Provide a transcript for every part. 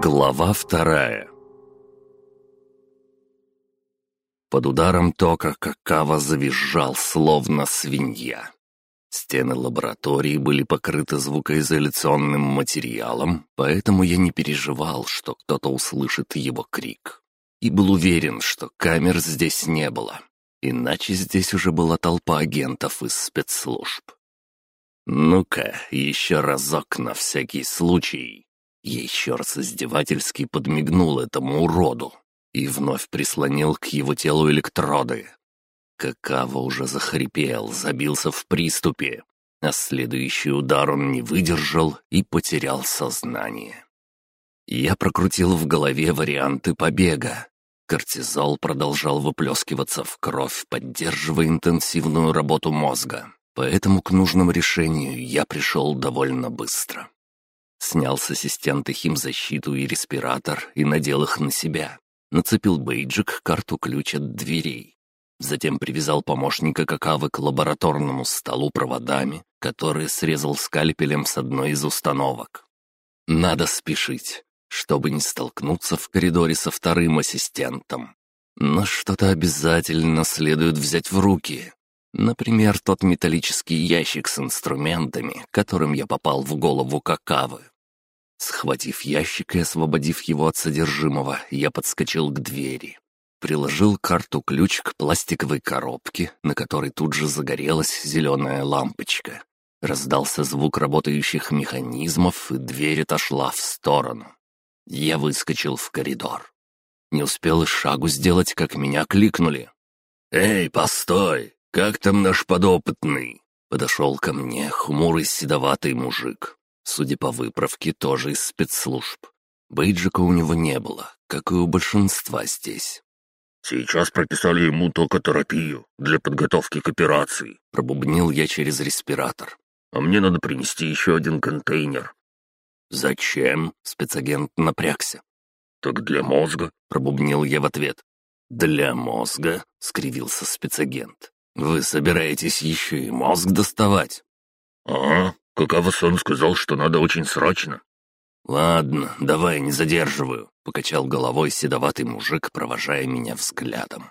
Глава вторая Под ударом тока какава завизжал, словно свинья. Стены лаборатории были покрыты звукоизоляционным материалом, поэтому я не переживал, что кто-то услышит его крик. И был уверен, что камер здесь не было. Иначе здесь уже была толпа агентов из спецслужб. «Ну-ка, еще разок на всякий случай». Я еще раз издевательски подмигнул этому уроду и вновь прислонил к его телу электроды. Какава уже захрипел, забился в приступе, а следующий удар он не выдержал и потерял сознание. Я прокрутил в голове варианты побега. Кортизол продолжал выплескиваться в кровь, поддерживая интенсивную работу мозга, поэтому к нужному решению я пришел довольно быстро. Снял с ассистента химзащиту и респиратор и надел их на себя. Нацепил бейджик, карту-ключ от дверей. Затем привязал помощника какавы к лабораторному столу проводами, которые срезал скальпелем с одной из установок. Надо спешить, чтобы не столкнуться в коридоре со вторым ассистентом. Но что-то обязательно следует взять в руки. Например, тот металлический ящик с инструментами, которым я попал в голову какавы. Схватив ящик и освободив его от содержимого, я подскочил к двери. Приложил карту-ключ к пластиковой коробке, на которой тут же загорелась зеленая лампочка. Раздался звук работающих механизмов, и дверь отошла в сторону. Я выскочил в коридор. Не успел и шагу сделать, как меня кликнули. «Эй, постой! Как там наш подопытный?» Подошел ко мне хмурый седоватый мужик. Судя по выправке, тоже из спецслужб. Бейджика у него не было, как и у большинства здесь. «Сейчас прописали ему токотерапию для подготовки к операции», — пробубнил я через респиратор. «А мне надо принести еще один контейнер». «Зачем?» — спецагент напрягся. «Так для мозга», — пробубнил я в ответ. «Для мозга?» — скривился спецагент. «Вы собираетесь еще и мозг доставать?» «А, Какава-сан сказал, что надо очень срочно. «Ладно, давай, не задерживаю», — покачал головой седоватый мужик, провожая меня взглядом.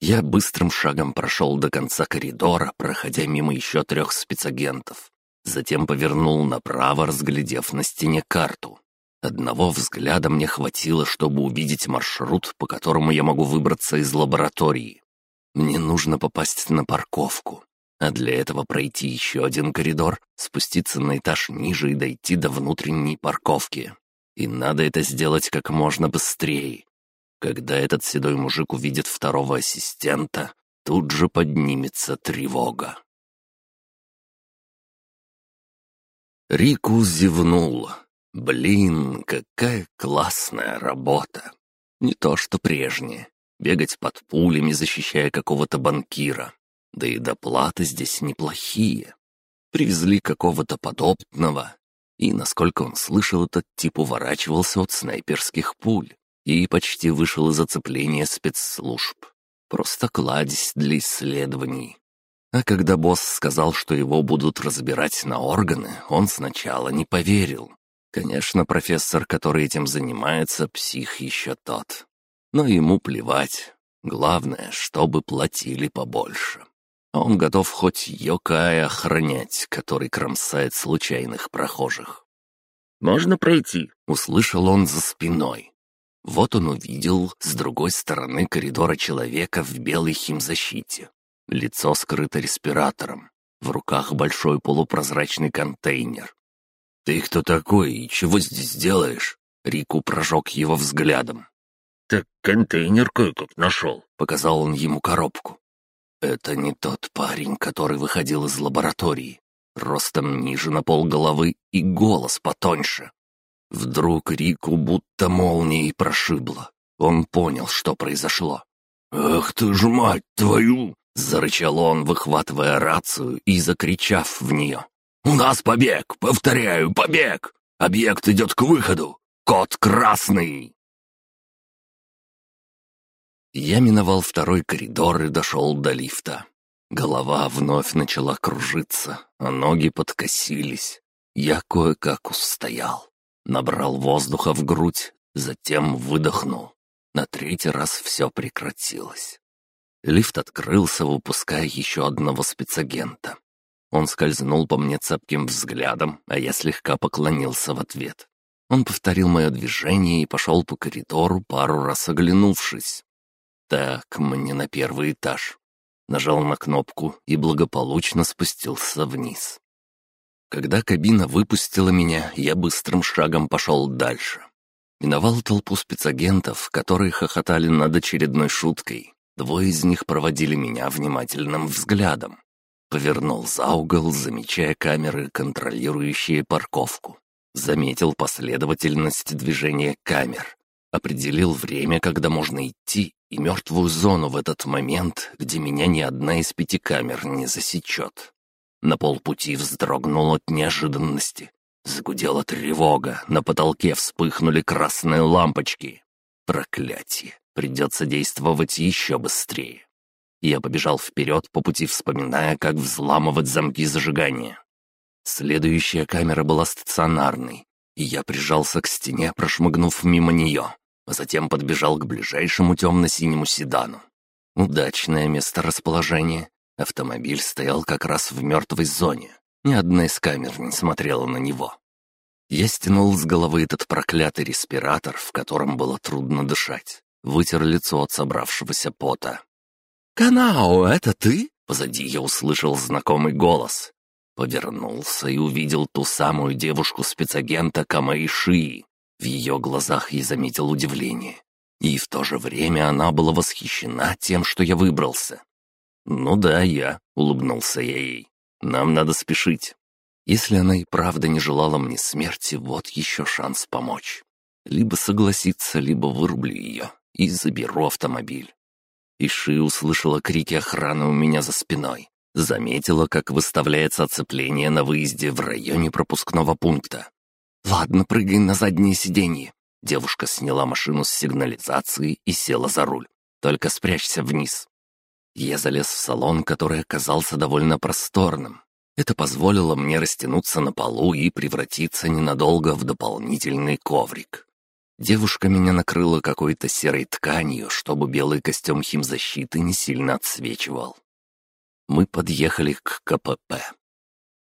Я быстрым шагом прошел до конца коридора, проходя мимо еще трех спецагентов. Затем повернул направо, разглядев на стене карту. Одного взгляда мне хватило, чтобы увидеть маршрут, по которому я могу выбраться из лаборатории. Мне нужно попасть на парковку а для этого пройти еще один коридор, спуститься на этаж ниже и дойти до внутренней парковки. И надо это сделать как можно быстрее. Когда этот седой мужик увидит второго ассистента, тут же поднимется тревога. Рику зевнул. Блин, какая классная работа. Не то что прежнее. Бегать под пулями, защищая какого-то банкира. Да и доплаты здесь неплохие. Привезли какого-то подопытного, и, насколько он слышал, этот тип уворачивался от снайперских пуль и почти вышел из оцепления спецслужб. Просто кладезь для исследований. А когда босс сказал, что его будут разбирать на органы, он сначала не поверил. Конечно, профессор, который этим занимается, псих еще тот. Но ему плевать. Главное, чтобы платили побольше. Он готов хоть Йокая охранять, который кромсает случайных прохожих. «Можно пройти?» — услышал он за спиной. Вот он увидел с другой стороны коридора человека в белой химзащите. Лицо скрыто респиратором. В руках большой полупрозрачный контейнер. «Ты кто такой и чего здесь делаешь?» Рику прожег его взглядом. «Так контейнер кое-как нашел», — показал он ему коробку. Это не тот парень, который выходил из лаборатории. Ростом ниже на пол головы и голос потоньше. Вдруг Рику будто молнией прошибло. Он понял, что произошло. «Ах ты ж мать твою!» — зарычал он, выхватывая рацию и закричав в нее. «У нас побег! Повторяю, побег! Объект идет к выходу! Код красный!» Я миновал второй коридор и дошел до лифта. Голова вновь начала кружиться, а ноги подкосились. Я кое-как устоял. Набрал воздуха в грудь, затем выдохнул. На третий раз все прекратилось. Лифт открылся, выпуская еще одного спецагента. Он скользнул по мне цепким взглядом, а я слегка поклонился в ответ. Он повторил мое движение и пошел по коридору, пару раз оглянувшись. Так, мне на первый этаж. Нажал на кнопку и благополучно спустился вниз. Когда кабина выпустила меня, я быстрым шагом пошел дальше. Миновал толпу спецагентов, которые хохотали над очередной шуткой. Двое из них проводили меня внимательным взглядом. Повернул за угол, замечая камеры, контролирующие парковку. Заметил последовательность движения камер. Определил время, когда можно идти, и мертвую зону в этот момент, где меня ни одна из пяти камер не засечет. На полпути вздрогнул от неожиданности. Загудела тревога, на потолке вспыхнули красные лампочки. Проклятие, придется действовать еще быстрее. Я побежал вперед, по пути вспоминая, как взламывать замки зажигания. Следующая камера была стационарной, и я прижался к стене, прошмыгнув мимо нее а затем подбежал к ближайшему темно-синему седану. Удачное место расположения. Автомобиль стоял как раз в мертвой зоне. Ни одна из камер не смотрела на него. Я стянул с головы этот проклятый респиратор, в котором было трудно дышать. Вытер лицо от собравшегося пота. «Канао, это ты?» Позади я услышал знакомый голос. Повернулся и увидел ту самую девушку-спецагента Камаиши. В ее глазах я заметил удивление. И в то же время она была восхищена тем, что я выбрался. «Ну да, я», — улыбнулся я ей. «Нам надо спешить». Если она и правда не желала мне смерти, вот еще шанс помочь. Либо согласиться, либо вырублю ее и заберу автомобиль. Иши услышала крики охраны у меня за спиной. Заметила, как выставляется оцепление на выезде в районе пропускного пункта. «Ладно, прыгай на заднее сиденье». Девушка сняла машину с сигнализации и села за руль. «Только спрячься вниз». Я залез в салон, который оказался довольно просторным. Это позволило мне растянуться на полу и превратиться ненадолго в дополнительный коврик. Девушка меня накрыла какой-то серой тканью, чтобы белый костюм химзащиты не сильно отсвечивал. Мы подъехали к КПП.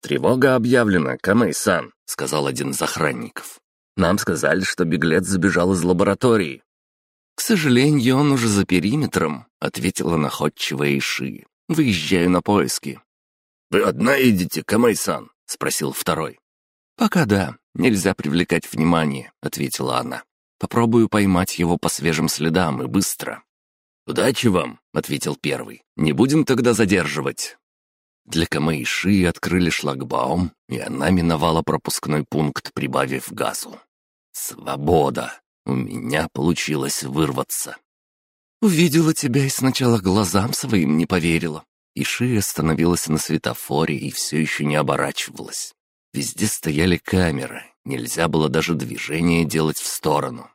«Тревога объявлена, Камэй-сан», — сказал один из охранников. «Нам сказали, что беглец забежал из лаборатории». «К сожалению, он уже за периметром», — ответила находчивая Иши. «Выезжаю на поиски». «Вы одна едете, Камэй-сан?» — спросил второй. «Пока да, нельзя привлекать внимание», — ответила она. «Попробую поймать его по свежим следам и быстро». «Удачи вам», — ответил первый. «Не будем тогда задерживать». Для Камэйши открыли шлагбаум, и она миновала пропускной пункт, прибавив газу. «Свобода! У меня получилось вырваться!» «Увидела тебя и сначала глазам своим не поверила». Иши остановилась на светофоре и все еще не оборачивалась. Везде стояли камеры, нельзя было даже движение делать в сторону.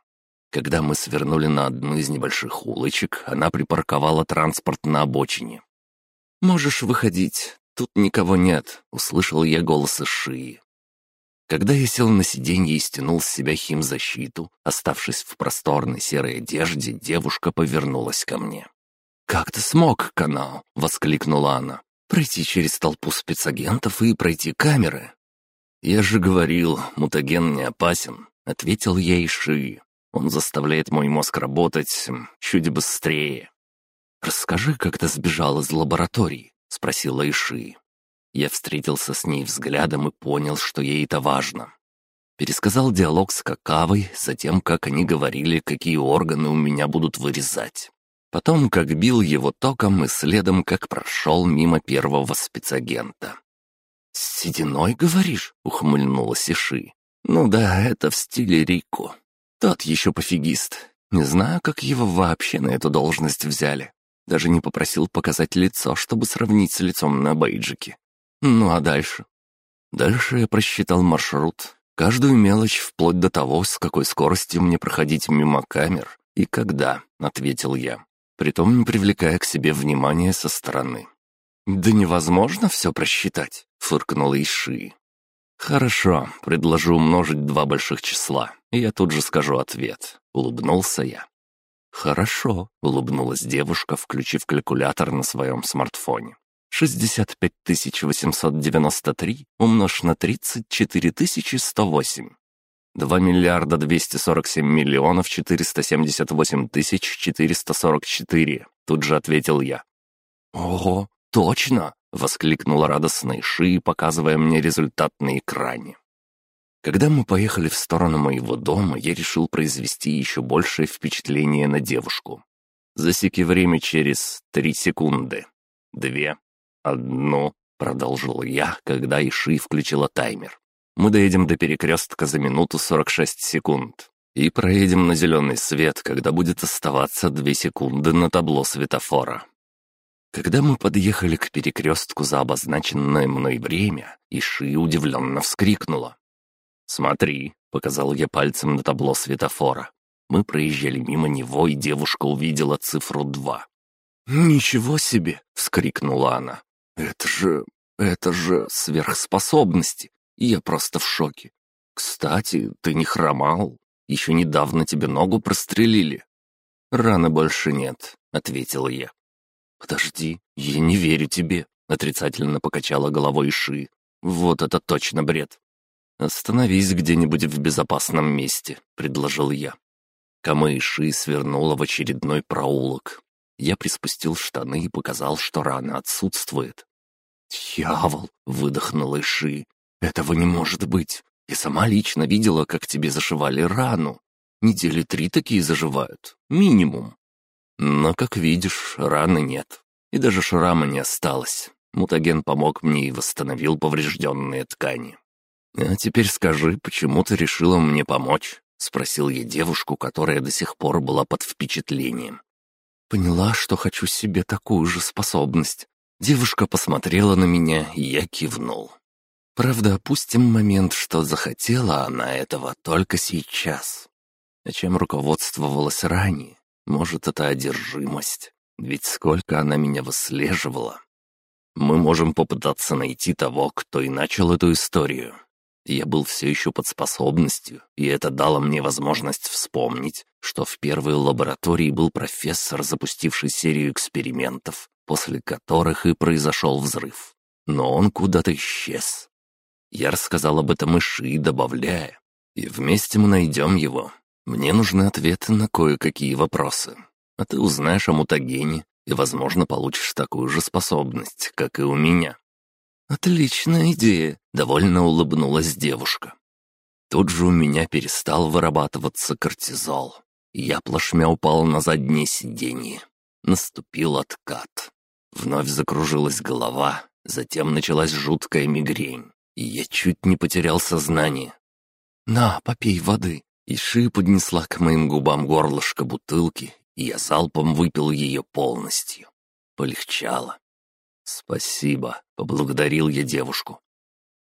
Когда мы свернули на одну из небольших улочек, она припарковала транспорт на обочине. «Можешь выходить, тут никого нет», — услышал я голос из шии. Когда я сел на сиденье и стянул с себя химзащиту, оставшись в просторной серой одежде, девушка повернулась ко мне. «Как ты смог, канал?» — воскликнула она. «Пройти через толпу спецагентов и пройти камеры?» «Я же говорил, мутаген не опасен», — ответил я Иши. «Он заставляет мой мозг работать чуть быстрее». «Расскажи, как ты сбежал из лаборатории?» — спросила Иши. Я встретился с ней взглядом и понял, что ей это важно. Пересказал диалог с Какавой, затем, как они говорили, какие органы у меня будут вырезать. Потом, как бил его током, и следом, как прошел мимо первого спецагента. «С сединой, говоришь?» — ухмыльнулась Иши. «Ну да, это в стиле Рико. Тот еще пофигист. Не знаю, как его вообще на эту должность взяли. Даже не попросил показать лицо, чтобы сравнить с лицом на бейджике. Ну а дальше? Дальше я просчитал маршрут, каждую мелочь вплоть до того, с какой скоростью мне проходить мимо камер и когда, ответил я, притом не привлекая к себе внимания со стороны. «Да невозможно все просчитать», — фыркнула Иши. «Хорошо, предложу умножить два больших числа, и я тут же скажу ответ», — улыбнулся я. «Хорошо», — улыбнулась девушка, включив калькулятор на своем смартфоне. «65 893 умножь на 34 108. 2 миллиарда 247 миллионов 478 тысяч 444. Тут же ответил я. «Ого, точно!» — воскликнула радостно Иши, показывая мне результат на экране. Когда мы поехали в сторону моего дома, я решил произвести еще большее впечатление на девушку. Засеки время через три секунды. Две. Одну. Продолжил я, когда Иши включила таймер. Мы доедем до перекрестка за минуту 46 секунд. И проедем на зеленый свет, когда будет оставаться 2 секунды на табло светофора. Когда мы подъехали к перекрестку за обозначенное мной время, Иши удивленно вскрикнула. «Смотри», — показал я пальцем на табло светофора. Мы проезжали мимо него, и девушка увидела цифру 2. «Ничего себе!» — вскрикнула она. «Это же... это же сверхспособности! Я просто в шоке. Кстати, ты не хромал. Еще недавно тебе ногу прострелили. Раны больше нет, ответил я. Подожди, я не верю тебе, отрицательно покачала головой Ши. Вот это точно бред. Остановись где-нибудь в безопасном месте, предложил я. Камы Ши свернула в очередной проулок. Я приспустил штаны и показал, что рана отсутствует. «Дьявол!» — выдохнула Ши. «Этого не может быть. Я сама лично видела, как тебе зашивали рану. Недели три такие заживают. Минимум. Но, как видишь, раны нет. И даже шрама не осталось. Мутаген помог мне и восстановил поврежденные ткани. «А теперь скажи, почему ты решила мне помочь?» — спросил я девушку, которая до сих пор была под впечатлением. Поняла, что хочу себе такую же способность. Девушка посмотрела на меня, и я кивнул. Правда, опустим момент, что захотела она этого только сейчас. А чем руководствовалась ранее? Может, это одержимость? Ведь сколько она меня выслеживала. Мы можем попытаться найти того, кто и начал эту историю. Я был все еще под способностью, и это дало мне возможность вспомнить, что в первой лаборатории был профессор, запустивший серию экспериментов, после которых и произошел взрыв. Но он куда-то исчез. Я рассказал об этом Иши, добавляя. И вместе мы найдем его. Мне нужны ответы на кое-какие вопросы. А ты узнаешь о мутагене и, возможно, получишь такую же способность, как и у меня». «Отличная идея», — довольно улыбнулась девушка. Тут же у меня перестал вырабатываться кортизол. Я плашмя упал на заднее сиденье. Наступил откат. Вновь закружилась голова, затем началась жуткая мигрень и я чуть не потерял сознание. «На, попей воды!» Иши поднесла к моим губам горлышко бутылки, и я залпом выпил ее полностью. Полегчало. «Спасибо», — поблагодарил я девушку.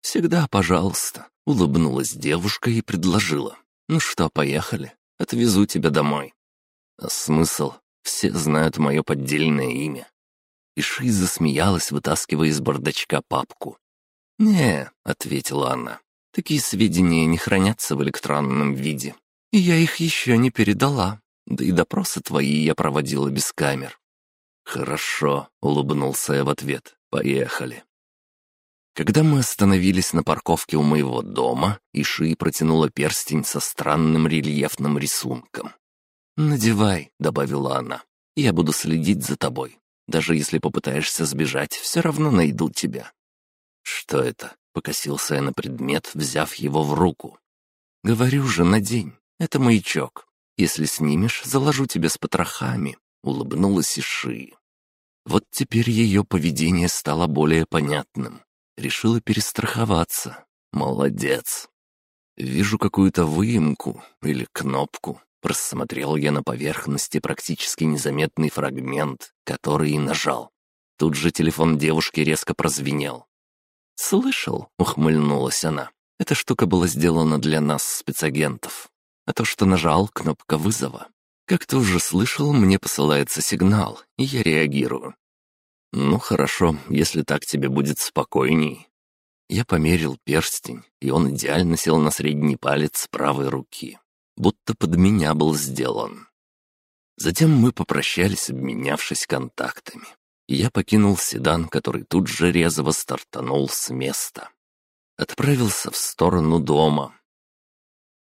«Всегда пожалуйста», — улыбнулась девушка и предложила. «Ну что, поехали. Отвезу тебя домой». А смысл? Все знают мое поддельное имя. Иши засмеялась, вытаскивая из бардачка папку. «Не», — ответила она, — «такие сведения не хранятся в электронном виде. И я их еще не передала. Да и допросы твои я проводила без камер». «Хорошо», — улыбнулся я в ответ. «Поехали». Когда мы остановились на парковке у моего дома, Иши протянула перстень со странным рельефным рисунком. «Надевай», — добавила она. «Я буду следить за тобой. Даже если попытаешься сбежать, все равно найду тебя. «Что это?» — покосился я на предмет, взяв его в руку. «Говорю же, надень. Это маячок. Если снимешь, заложу тебя с потрохами», — улыбнулась Иши. Вот теперь ее поведение стало более понятным. Решила перестраховаться. Молодец. Вижу какую-то выемку или кнопку. Просмотрел я на поверхности практически незаметный фрагмент, который и нажал. Тут же телефон девушки резко прозвенел. «Слышал?» — ухмыльнулась она. «Эта штука была сделана для нас, спецагентов. А то, что нажал, кнопка вызова. Как ты уже слышал, мне посылается сигнал, и я реагирую». «Ну хорошо, если так тебе будет спокойней». Я померил перстень, и он идеально сел на средний палец правой руки, будто под меня был сделан. Затем мы попрощались, обменявшись контактами. И я покинул седан, который тут же резво стартанул с места. Отправился в сторону дома.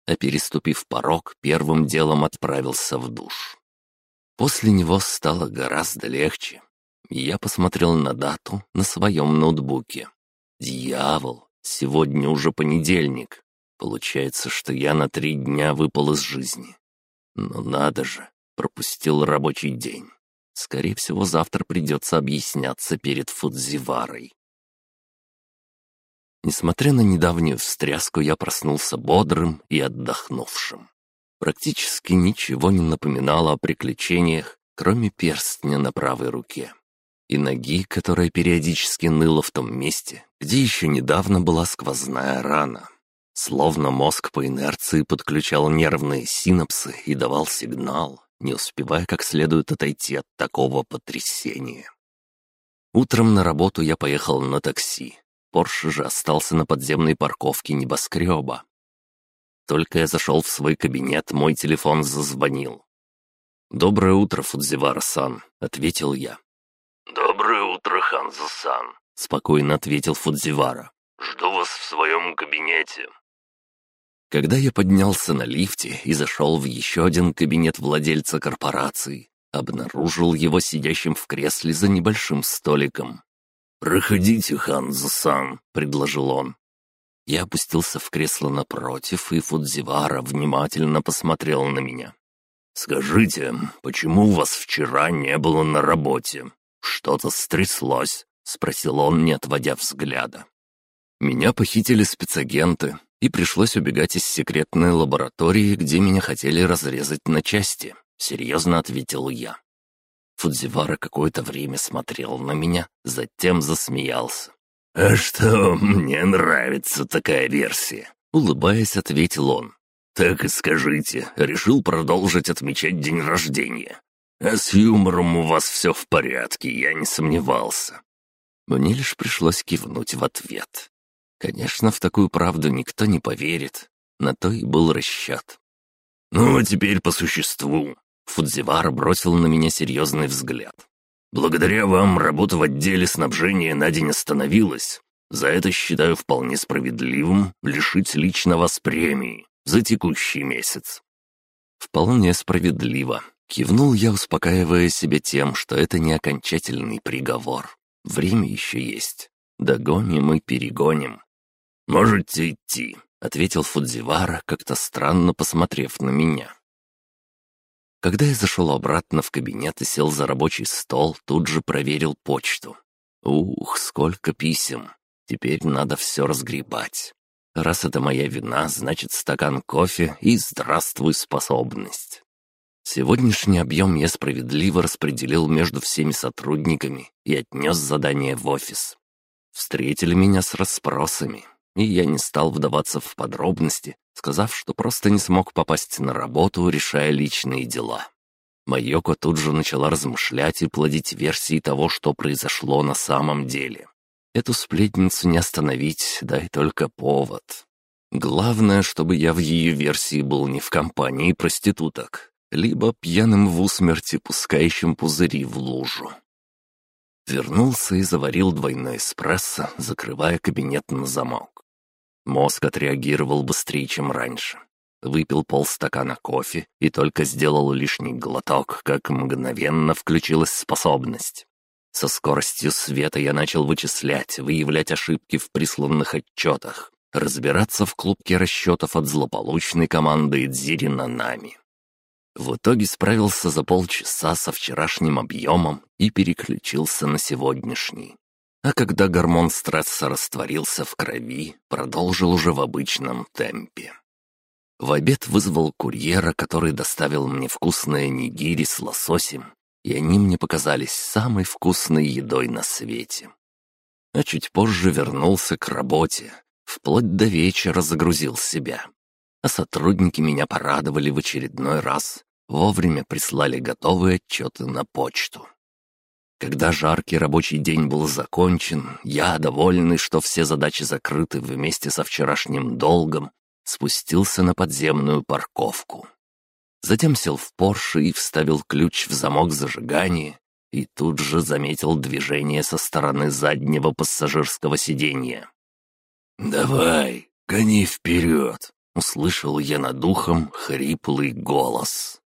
А переступив порог, первым делом отправился в душ. После него стало гораздо легче. Я посмотрел на дату на своем ноутбуке. Дьявол, сегодня уже понедельник. Получается, что я на три дня выпал из жизни. Но надо же, пропустил рабочий день. Скорее всего, завтра придется объясняться перед Фудзиварой. Несмотря на недавнюю встряску, я проснулся бодрым и отдохнувшим. Практически ничего не напоминало о приключениях, кроме перстня на правой руке. И ноги, которая периодически ныла в том месте, где еще недавно была сквозная рана. Словно мозг по инерции подключал нервные синапсы и давал сигнал, не успевая как следует отойти от такого потрясения. Утром на работу я поехал на такси. Порше же остался на подземной парковке небоскреба. Только я зашел в свой кабинет, мой телефон зазвонил. «Доброе утро, Фудзивара-сан», — ответил я. «Доброе утро, Ханзо-сан», — спокойно ответил Фудзивара. «Жду вас в своем кабинете». Когда я поднялся на лифте и зашел в еще один кабинет владельца корпорации, обнаружил его сидящим в кресле за небольшим столиком. «Проходите, Ханзо-сан», — предложил он. Я опустился в кресло напротив, и Фудзивара внимательно посмотрел на меня. «Скажите, почему вас вчера не было на работе? Что-то стряслось?» — спросил он, не отводя взгляда. «Меня похитили спецагенты, и пришлось убегать из секретной лаборатории, где меня хотели разрезать на части», — серьезно ответил я. Фудзивара какое-то время смотрел на меня, затем засмеялся. «А что, мне нравится такая версия», — улыбаясь, ответил он. «Так и скажите, решил продолжить отмечать день рождения. А с юмором у вас все в порядке, я не сомневался». Мне лишь пришлось кивнуть в ответ. Конечно, в такую правду никто не поверит. На то и был расчет. «Ну, а теперь по существу». Фудзивар бросил на меня серьезный взгляд. «Благодаря вам работа в отделе снабжения на день остановилась. За это считаю вполне справедливым лишить лично вас премии за текущий месяц». «Вполне справедливо», — кивнул я, успокаивая себя тем, что это не окончательный приговор. Время еще есть. Догоним и перегоним. «Можете идти», — ответил Фудзивара, как-то странно посмотрев на меня. Когда я зашел обратно в кабинет и сел за рабочий стол, тут же проверил почту. Ух, сколько писем. Теперь надо все разгребать. Раз это моя вина, значит стакан кофе и здравствуй способность. Сегодняшний объем я справедливо распределил между всеми сотрудниками и отнес задание в офис. Встретили меня с расспросами, и я не стал вдаваться в подробности, сказав, что просто не смог попасть на работу, решая личные дела. Майоко тут же начала размышлять и плодить версии того, что произошло на самом деле. Эту сплетницу не остановить, дай только повод. Главное, чтобы я в ее версии был не в компании проституток, либо пьяным в усмерти, пускающим пузыри в лужу. Вернулся и заварил двойной эспрессо, закрывая кабинет на замок. Мозг отреагировал быстрее, чем раньше. Выпил полстакана кофе и только сделал лишний глоток, как мгновенно включилась способность. Со скоростью света я начал вычислять, выявлять ошибки в присланных отчетах, разбираться в клубке расчетов от злополучной команды Идзири на нами. В итоге справился за полчаса со вчерашним объемом и переключился на сегодняшний. А когда гормон стресса растворился в крови, продолжил уже в обычном темпе. В обед вызвал курьера, который доставил мне вкусные нигири с лососем, и они мне показались самой вкусной едой на свете. А чуть позже вернулся к работе, вплоть до вечера загрузил себя а сотрудники меня порадовали в очередной раз, вовремя прислали готовые отчеты на почту. Когда жаркий рабочий день был закончен, я, довольный, что все задачи закрыты вместе со вчерашним долгом, спустился на подземную парковку. Затем сел в Порше и вставил ключ в замок зажигания, и тут же заметил движение со стороны заднего пассажирского сиденья. «Давай, гони вперед!» — услышал я над ухом хриплый голос.